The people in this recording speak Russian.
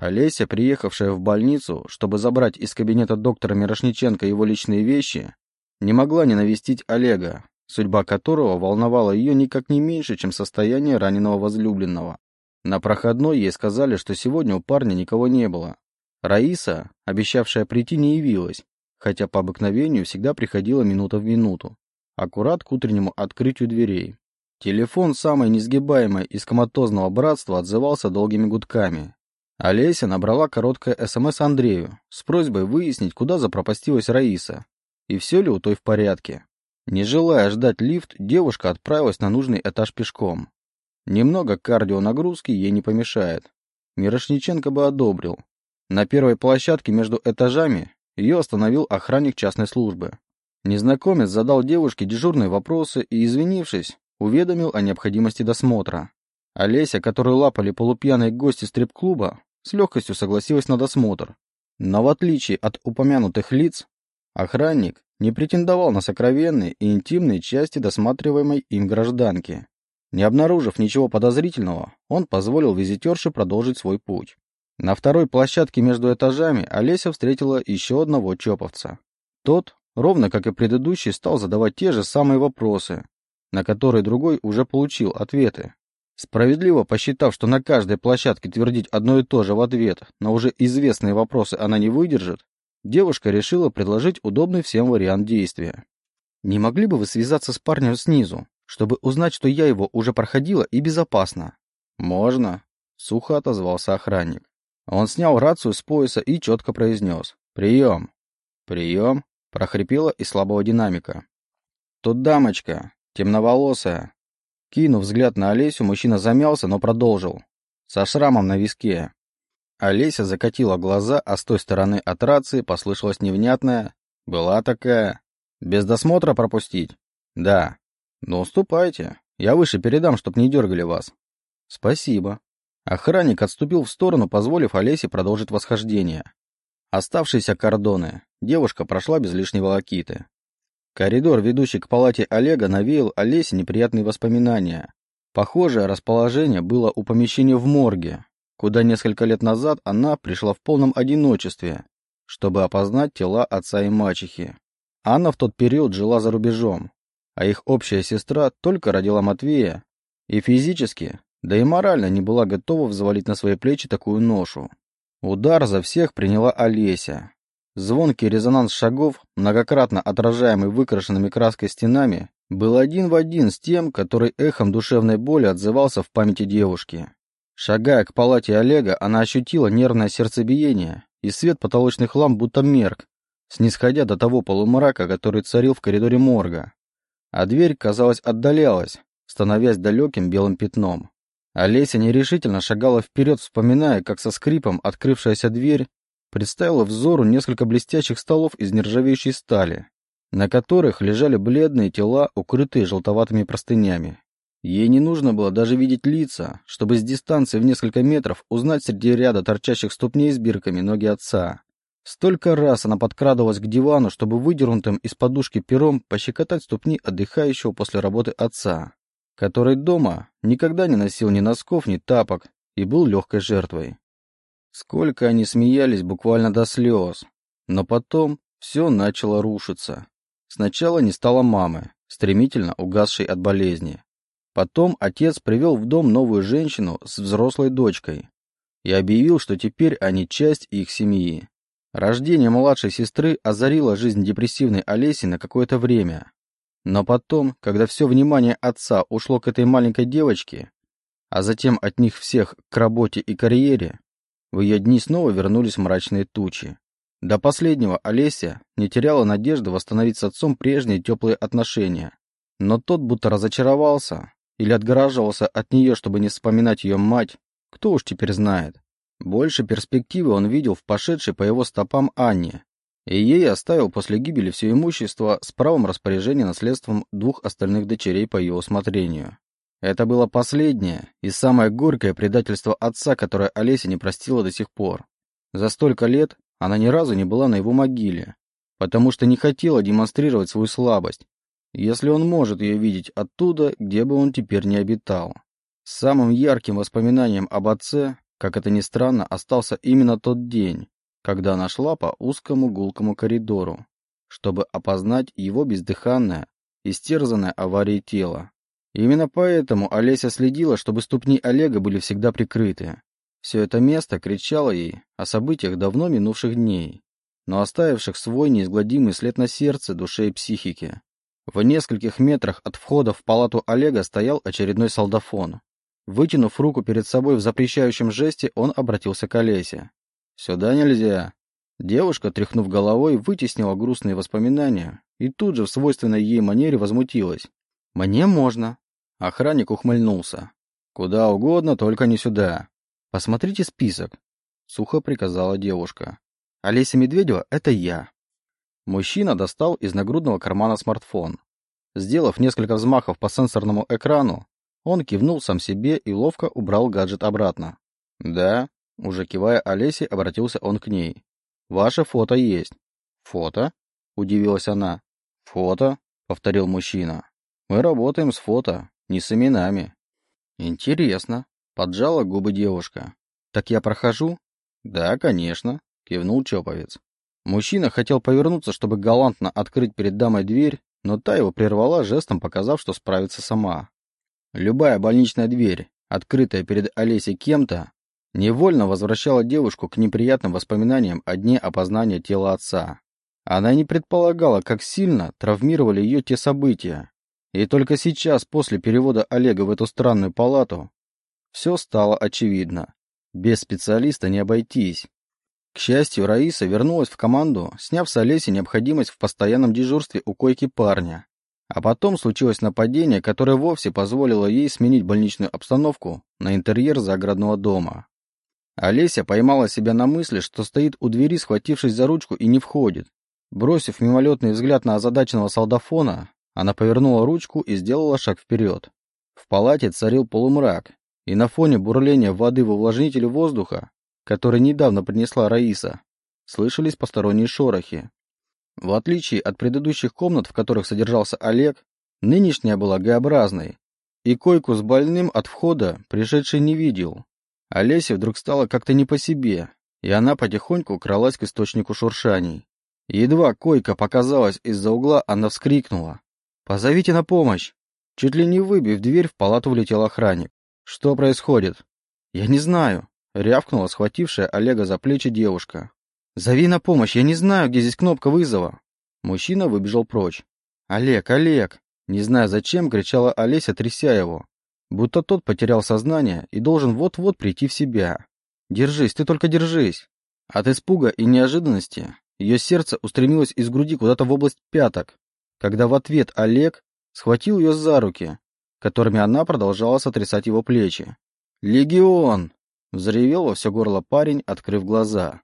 Олеся, приехавшая в больницу, чтобы забрать из кабинета доктора Мирошниченко его личные вещи, не могла не навестить Олега, судьба которого волновала ее никак не меньше, чем состояние раненого возлюбленного. На проходной ей сказали, что сегодня у парня никого не было. Раиса, обещавшая прийти, не явилась, хотя по обыкновению всегда приходила минута в минуту, аккурат к утреннему открытию дверей. Телефон самой несгибаемой из коматозного братства отзывался долгими гудками. Олеся набрала короткое СМС Андрею с просьбой выяснить, куда запропастилась Раиса и все ли у той в порядке. Не желая ждать лифт, девушка отправилась на нужный этаж пешком. Немного кардионагрузки ей не помешает. Мирошниченко бы одобрил. На первой площадке между этажами ее остановил охранник частной службы. Незнакомец задал девушке дежурные вопросы и, извинившись, уведомил о необходимости досмотра. Олеся, которую лапали полупьяные гости стрип-клуба, с легкостью согласилась на досмотр. Но в отличие от упомянутых лиц, охранник не претендовал на сокровенные и интимные части досматриваемой им гражданки. Не обнаружив ничего подозрительного, он позволил визитерше продолжить свой путь. На второй площадке между этажами Олеся встретила еще одного чоповца. Тот, ровно как и предыдущий, стал задавать те же самые вопросы, на которые другой уже получил ответы. Справедливо посчитав, что на каждой площадке твердить одно и то же в ответ на уже известные вопросы она не выдержит, девушка решила предложить удобный всем вариант действия. «Не могли бы вы связаться с парнем снизу, чтобы узнать, что я его уже проходила и безопасно?» «Можно», — сухо отозвался охранник. Он снял рацию с пояса и четко произнес «Прием». «Прием», — прохрипела из слабого динамика. «Тут дамочка, темноволосая». Кинув взгляд на Олесю, мужчина замялся, но продолжил. Со шрамом на виске. Олеся закатила глаза, а с той стороны от рации послышалось невнятное «Была такая». «Без досмотра пропустить?» «Да». «Ну, уступайте. Я выше передам, чтоб не дергали вас». «Спасибо». Охранник отступил в сторону, позволив Олесе продолжить восхождение. Оставшиеся кордоны. Девушка прошла без лишней волокиты. Коридор, ведущий к палате Олега, навеял Олесе неприятные воспоминания. Похожее расположение было у помещения в морге, куда несколько лет назад она пришла в полном одиночестве, чтобы опознать тела отца и мачехи. Анна в тот период жила за рубежом, а их общая сестра только родила Матвея и физически, да и морально не была готова взвалить на свои плечи такую ношу. Удар за всех приняла Олеся, Звонкий резонанс шагов, многократно отражаемый выкрашенными краской стенами, был один в один с тем, который эхом душевной боли отзывался в памяти девушки. Шагая к палате Олега, она ощутила нервное сердцебиение, и свет потолочных ламп будто мерк, снисходя до того полумрака, который царил в коридоре морга. А дверь, казалось, отдалялась, становясь далеким белым пятном. Олеся нерешительно шагала вперед, вспоминая, как со скрипом открывшаяся дверь представила взору несколько блестящих столов из нержавеющей стали, на которых лежали бледные тела, укрытые желтоватыми простынями. Ей не нужно было даже видеть лица, чтобы с дистанции в несколько метров узнать среди ряда торчащих ступней с бирками ноги отца. Столько раз она подкрадывалась к дивану, чтобы выдернутым из подушки пером пощекотать ступни отдыхающего после работы отца, который дома никогда не носил ни носков, ни тапок и был легкой жертвой. Сколько они смеялись буквально до слез. Но потом все начало рушиться. Сначала не стало мамы, стремительно угасшей от болезни. Потом отец привел в дом новую женщину с взрослой дочкой и объявил, что теперь они часть их семьи. Рождение младшей сестры озарило жизнь депрессивной Олеси на какое-то время. Но потом, когда все внимание отца ушло к этой маленькой девочке, а затем от них всех к работе и карьере, в ее дни снова вернулись мрачные тучи. До последнего Олеся не теряла надежды восстановить с отцом прежние теплые отношения. Но тот будто разочаровался или отгораживался от нее, чтобы не вспоминать ее мать, кто уж теперь знает. Больше перспективы он видел в пошедшей по его стопам Анне, и ей оставил после гибели все имущество с правом распоряжения наследством двух остальных дочерей по ее усмотрению. Это было последнее и самое горькое предательство отца, которое Олеся не простила до сих пор. За столько лет она ни разу не была на его могиле, потому что не хотела демонстрировать свою слабость, если он может ее видеть оттуда, где бы он теперь не обитал. Самым ярким воспоминанием об отце Как это ни странно, остался именно тот день, когда она шла по узкому гулкому коридору, чтобы опознать его бездыханное, истерзанное аварией тело. Именно поэтому Олеся следила, чтобы ступни Олега были всегда прикрыты. Все это место кричало ей о событиях давно минувших дней, но оставивших свой неизгладимый след на сердце, душе и психике. В нескольких метрах от входа в палату Олега стоял очередной солдафон. Вытянув руку перед собой в запрещающем жесте, он обратился к Олесе. «Сюда нельзя». Девушка, тряхнув головой, вытеснила грустные воспоминания и тут же в свойственной ей манере возмутилась. «Мне можно». Охранник ухмыльнулся. «Куда угодно, только не сюда. Посмотрите список», — сухо приказала девушка. «Олеся Медведева — это я». Мужчина достал из нагрудного кармана смартфон. Сделав несколько взмахов по сенсорному экрану, он кивнул сам себе и ловко убрал гаджет обратно. «Да», — уже кивая Олесе, обратился он к ней. «Ваше фото есть». «Фото?» — удивилась она. «Фото?» — повторил мужчина. «Мы работаем с фото, не с именами». «Интересно», — поджала губы девушка. «Так я прохожу?» «Да, конечно», — кивнул Чоповец. Мужчина хотел повернуться, чтобы галантно открыть перед дамой дверь, но та его прервала жестом, показав, что справится сама. Любая больничная дверь, открытая перед Олесей кем-то, невольно возвращала девушку к неприятным воспоминаниям о дне опознания тела отца. Она не предполагала, как сильно травмировали ее те события. И только сейчас, после перевода Олега в эту странную палату, все стало очевидно. Без специалиста не обойтись. К счастью, Раиса вернулась в команду, сняв с Олеси необходимость в постоянном дежурстве у койки парня. А потом случилось нападение, которое вовсе позволило ей сменить больничную обстановку на интерьер загородного дома. Олеся поймала себя на мысли, что стоит у двери, схватившись за ручку, и не входит. Бросив мимолетный взгляд на озадаченного солдафона, она повернула ручку и сделала шаг вперед. В палате царил полумрак, и на фоне бурления воды в увлажнителе воздуха который недавно принесла Раиса, слышались посторонние шорохи. В отличие от предыдущих комнат, в которых содержался Олег, нынешняя была Г-образной, и койку с больным от входа пришедший не видел. Олесе вдруг стало как-то не по себе, и она потихоньку кралась к источнику шуршаний. Едва койка показалась из-за угла, она вскрикнула. «Позовите на помощь!» Чуть ли не выбив дверь, в палату влетел охранник. «Что происходит?» «Я не знаю», Рявкнула схватившая Олега за плечи девушка. «Зови на помощь, я не знаю, где здесь кнопка вызова». Мужчина выбежал прочь. «Олег, Олег!» Не зная зачем, кричала Олеся, тряся его. Будто тот потерял сознание и должен вот-вот прийти в себя. «Держись, ты только держись!» От испуга и неожиданности ее сердце устремилось из груди куда-то в область пяток, когда в ответ Олег схватил ее за руки, которыми она продолжала сотрясать его плечи. «Легион!» Взревел во все горло парень, открыв глаза.